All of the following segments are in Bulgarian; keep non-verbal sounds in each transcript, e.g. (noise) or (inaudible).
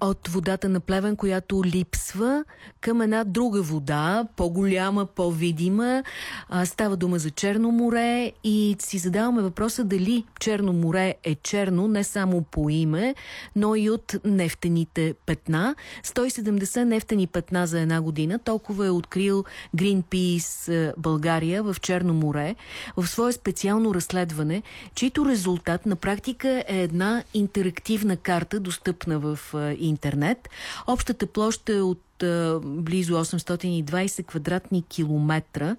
от водата на Плевен, която липсва, към една друга вода, по-голяма, по-видима. Става дума за Черно море и си задаваме въпроса дали Черно море е черно не само по име, но и от нефтените петна. 170 нефтени петна за една година. Толкова е открил Greenpeace България в Черно море в свое специално разследване, чието резултат на практика е една интерактивна карта, достъпна в интернет. Общата площ е от близо 820 квадратни километра.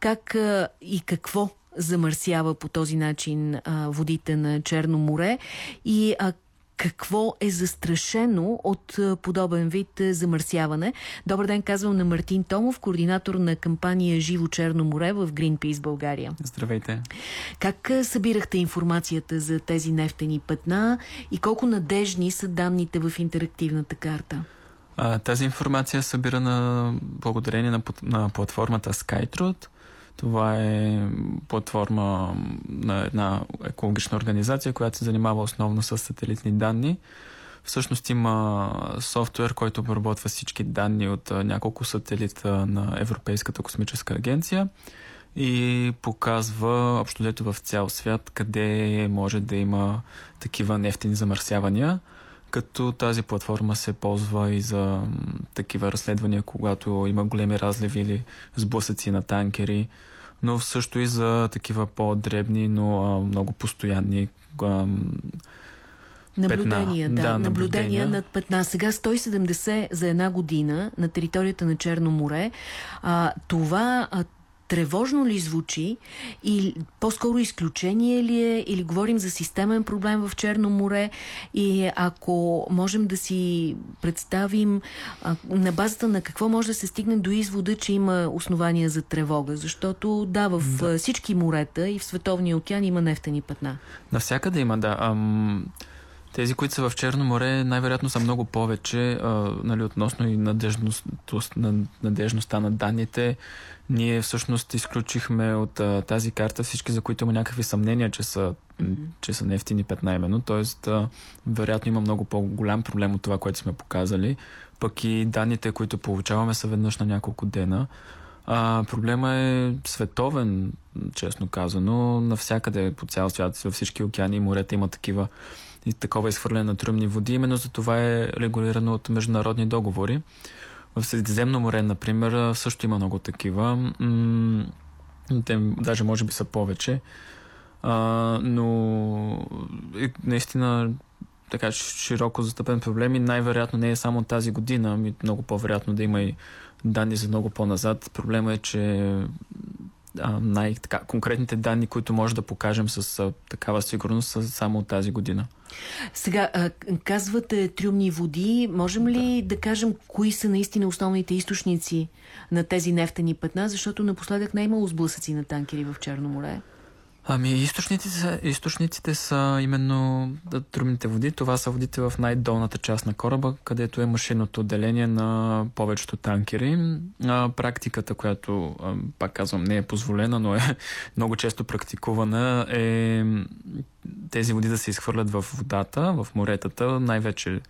Как и какво замърсява по този начин водите на Черно море и а, какво е застрашено от подобен вид замърсяване. Добър ден, казвам на Мартин Томов, координатор на кампания Живо Черно море в Greenpeace България. Здравейте. Как събирахте информацията за тези нефтени пътна и колко надежни са данните в интерактивната карта? А, тази информация е събирана благодарение на, на платформата SkyTrude. Това е платформа на една екологична организация, която се занимава основно с сателитни данни. Всъщност има софтуер, който обработва всички данни от няколко сателита на Европейската космическа агенция и показва общо дето в цял свят къде може да има такива нефтени замърсявания като тази платформа се ползва и за такива разследвания, когато има големи разливи или сблъсъци на танкери, но също и за такива по-дребни, но много постоянни Наблюдения, да, да, наблюдения над петна. Сега 170 за една година на територията на Черно море. А, това а, тревожно ли звучи и по-скоро изключение ли е или говорим за системен проблем в Черно море и ако можем да си представим а, на базата на какво може да се стигне до извода, че има основания за тревога, защото да, в да. всички морета и в Световния океан има нефтени пътна. Навсякъде има, да. Ам... Тези, които са в Черно море, най-вероятно са много повече, а, нали, относно и надежност, надежността на данните. Ние всъщност изключихме от а, тази карта всички, за които има някакви съмнения, че са, че са нефтини петна именно. Тоест, а, вероятно има много по-голям проблем от това, което сме показали. Пък и данните, които получаваме са веднъж на няколко дена. А, проблема е световен, честно казано. Навсякъде по цял свят, във всички океани и морета има такива и такова изхвърляне на тръмни води. Именно за това е регулирано от международни договори. В Средиземно море, например, също има много такива. Те даже може би са повече. А, но наистина така широко застъпен проблем и най-вероятно не е само тази година, ами много по-вероятно да има и данни за много по-назад. Проблема е, че най-конкретните данни, които може да покажем с а, такава сигурност, са само от тази година. Сега, а, казвате трюмни води. Можем ли да. да кажем кои са наистина основните източници на тези нефтени петна, защото напоследък не е имало сблъсъци на танкери в Черно море? Ами, източниците са, източниците са именно трудните води. Това са водите в най-долната част на кораба, където е машинното отделение на повечето танкери. А, практиката, която, а, пак казвам, не е позволена, но е (laughs) много често практикувана, е тези води да се изхвърлят в водата, в моретата, най-вече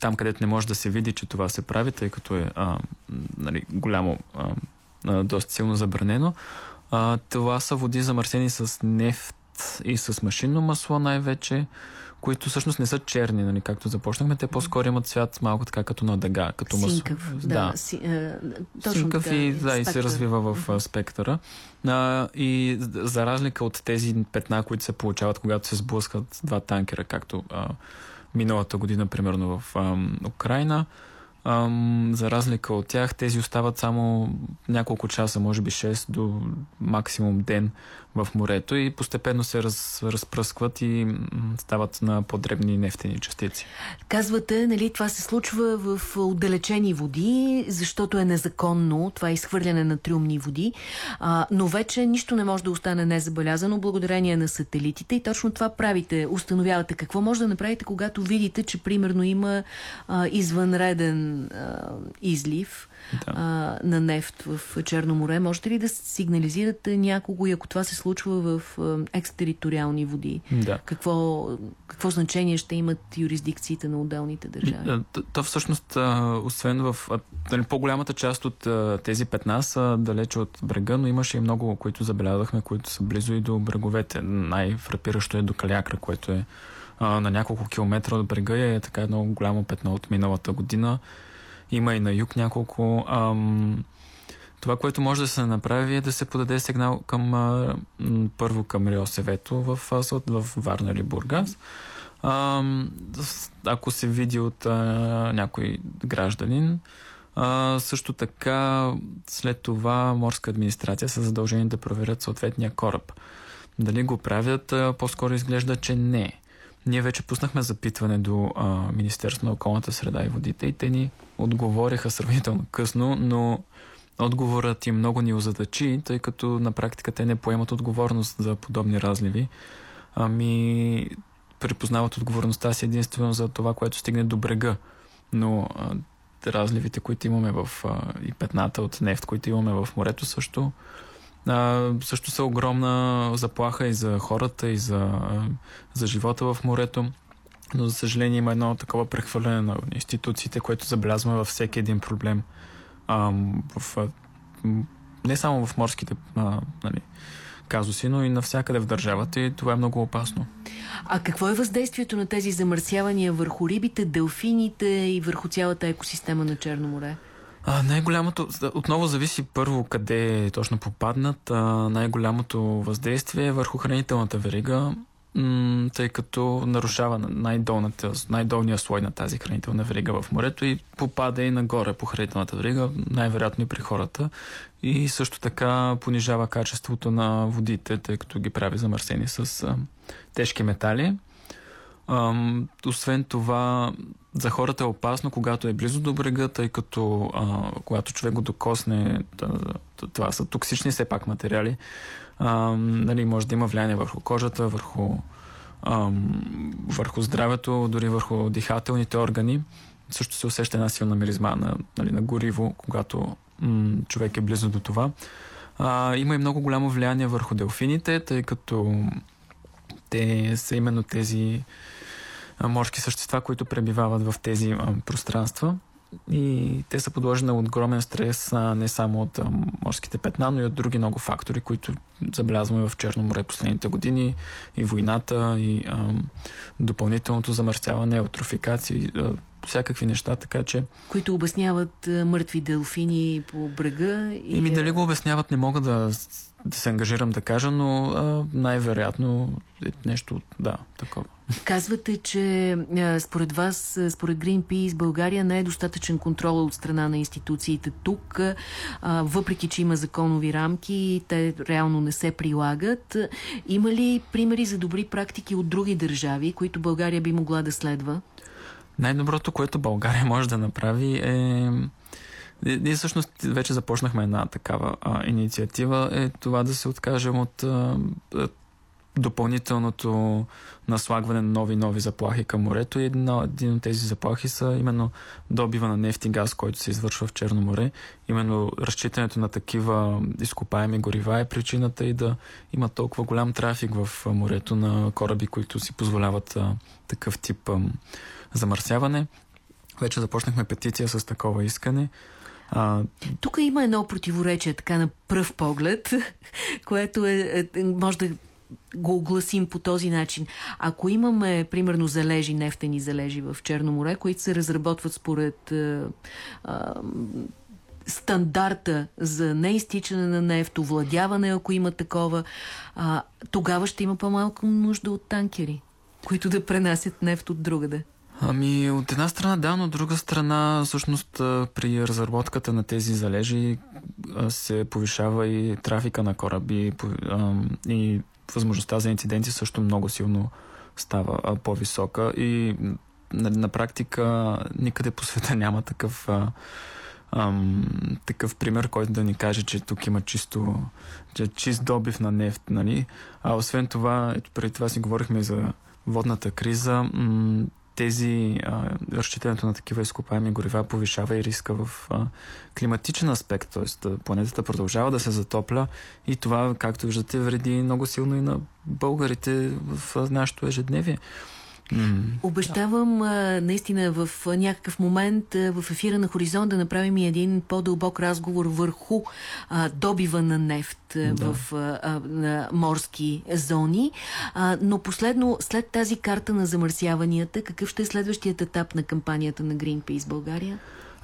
там, където не може да се види, че това се прави, тъй като е а, нали, голямо, а, доста силно забранено. А, това са води замърсени с нефт и с машинно масло най-вече, които всъщност не са черни, нали, както започнахме. Те по-скоро имат цвят малко така като на дъга, като масло. Синкъв, да. да. Си, а, точно така, и, да, и се развива в а, спектъра. А, и за разлика от тези петна, които се получават, когато се сблъскат два танкера, както а, миналата година, примерно в а, Украина, Ам, за разлика от тях, тези остават само няколко часа, може би 6 до максимум ден в морето и постепенно се раз, разпръскват и стават на по-дребни нефтени частици. Казвате, нали, това се случва в отдалечени води, защото е незаконно това е изхвърляне на трюмни води, а, но вече нищо не може да остане незабелязано благодарение на сателитите и точно това правите, установявате. Какво може да направите, когато видите, че примерно има а, извънреден а, излив да. а, на нефт в Черно море. Можете ли да сигнализирате някого и ако това се случва в а, екстериториални води? Да. Какво, какво значение ще имат юрисдикциите на отделните държави? То, то всъщност, а, освен в нали, по-голямата част от а, тези петна са далече от брега, но имаше и много, които забелязахме, които са близо и до бреговете. Най-фрапиращо е до Калякра, което е а, на няколко километра от брега е така едно голямо петно от миналата година. Има и на юг няколко. Ам, това, което може да се направи е да се подаде сигнал към а, първо към Риосевето в, в Варна или Бургас. А, ако се види от а, някой гражданин, а, също така след това морска администрация са задължени да проверят съответния кораб. Дали го правят, а, по-скоро изглежда, че не. Ние вече пуснахме запитване до а, Министерство на околната среда и водите и те ни отговориха сравнително късно, но отговорът им много ни озадачи, тъй като на практика те не поемат отговорност за подобни разливи. Ами припознават отговорността си единствено за това, което стигне до брега. Но а, разливите, които имаме в а, и петната от нефт, които имаме в морето също а, също са огромна заплаха и за хората, и за, за живота в морето. Но, за съжаление, има едно такова прехвърляне на институциите, което забелязваме във всеки един проблем. А, в, а, не само в морските а, нали, казуси, но и навсякъде в държавата и това е много опасно. А какво е въздействието на тези замърсявания върху рибите, делфините и върху цялата екосистема на Черно море? Най-голямото, отново зависи първо къде точно попаднат. най-голямото въздействие е върху хранителната верига, тъй като нарушава най-долния слой на тази хранителна верига в морето и попада и нагоре по хранителната верига, най-вероятно и при хората. И също така понижава качеството на водите, тъй като ги прави замърсени с тежки метали. Ам, освен това, за хората е опасно, когато е близо до брега, тъй като а, когато човек го докосне, това са токсични все пак материали, а, нали, може да има влияние върху кожата, върху, а, върху здравето, дори върху дихателните органи. Също се усеща една силна миризма на, нали, на гориво, когато м- човек е близо до това. А, има и много голямо влияние върху делфините, тъй като те са именно тези морски същества, които пребивават в тези пространства. И те са подложени на огромен стрес не само от морските петна, но и от други много фактори, които забелязваме в Черно море последните години. И войната, и допълнителното замърсяване, еутрофикация, всякакви неща, така че... Които обясняват а, мъртви делфини по брега? И... ми дали го обясняват, не мога да да се ангажирам да кажа, но най-вероятно е нещо, да, такова. Казвате, че а, според вас, според Greenpeace, България не е достатъчен контрол от страна на институциите тук, въпреки, че има законови рамки, те реално не се прилагат. Има ли примери за добри практики от други държави, които България би могла да следва? Най-доброто, което България (laughs) може да направи е ние всъщност вече започнахме една такава а, инициатива, е това да се откажем от а, допълнителното наслагване на нови нови заплахи към морето. И един от тези заплахи са именно добива на нефт и газ, който се извършва в Черно море. Именно разчитането на такива изкопаеми горива е причината и да има толкова голям трафик в морето на кораби, които си позволяват а, такъв тип а, замърсяване. Вече започнахме петиция с такова искане. А... Тук има едно противоречие, така на пръв поглед, (laughs) което е, е, може да го огласим по този начин. Ако имаме, примерно, залежи, нефтени залежи в Черно море, които се разработват според е, е, стандарта за неизтичане на нефт, овладяване, ако има такова, а, тогава ще има по-малко нужда от танкери, които да пренасят нефт от другаде. Ами, от една страна да, но от друга страна, всъщност при разработката на тези залежи се повишава и трафика на кораби и възможността за инциденти също много силно става по-висока и на, на практика никъде по света (laughs) няма такъв ам, такъв пример, който да ни каже, че тук има чисто че чист добив на нефт, нали? А освен това, ето преди това си говорихме за водната криза, м- тези а, разчитането на такива изкопаеми горива повишава и риска в а, климатичен аспект, т.е. планетата продължава да се затопля и това, както виждате, вреди много силно и на българите в нашето ежедневие. Mm. Обещавам а, наистина в някакъв момент а, в ефира на Хоризонт да направим и един по-дълбок разговор върху а, добива на нефт да. в а, на морски зони. А, но последно, след тази карта на замърсяванията, какъв ще е следващият етап на кампанията на Greenpeace България?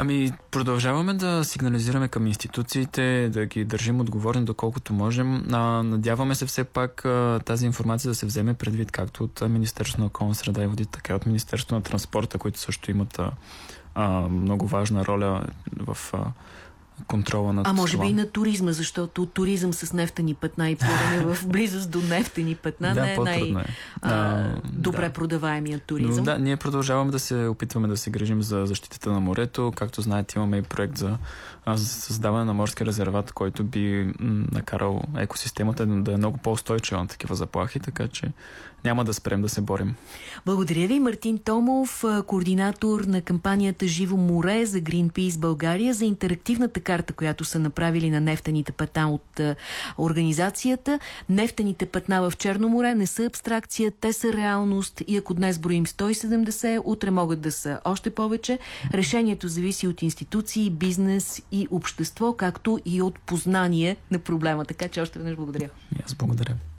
Ами, продължаваме да сигнализираме към институциите, да ги държим отговорни доколкото можем. А, надяваме се все пак а, тази информация да се вземе предвид както от Министерството на околна среда и води, така и от Министерството на транспорта, които също имат а, много важна роля в а, контрола на А може това. би и на туризма, защото туризъм с нефтени петна и плуване (laughs) в близост до нефтени петна да, не е най-добре да. продаваемият туризъм. Но, да, ние продължаваме да се опитваме да се грижим за защитата на морето. Както знаете, имаме и проект за, за създаване на морски резерват, който би накарал екосистемата да е много по-устойчива на такива заплахи, така че няма да спрем да се борим. Благодаря ви, Мартин Томов, координатор на кампанията Живо море за Greenpeace България за интерактивната карта, която са направили на нефтените петна от организацията. Нефтените петна в Черно море не са абстракция, те са реалност и ако днес броим 170, утре могат да са още повече. Решението зависи от институции, бизнес и общество, както и от познание на проблема. Така че още веднъж благодаря. Аз благодаря.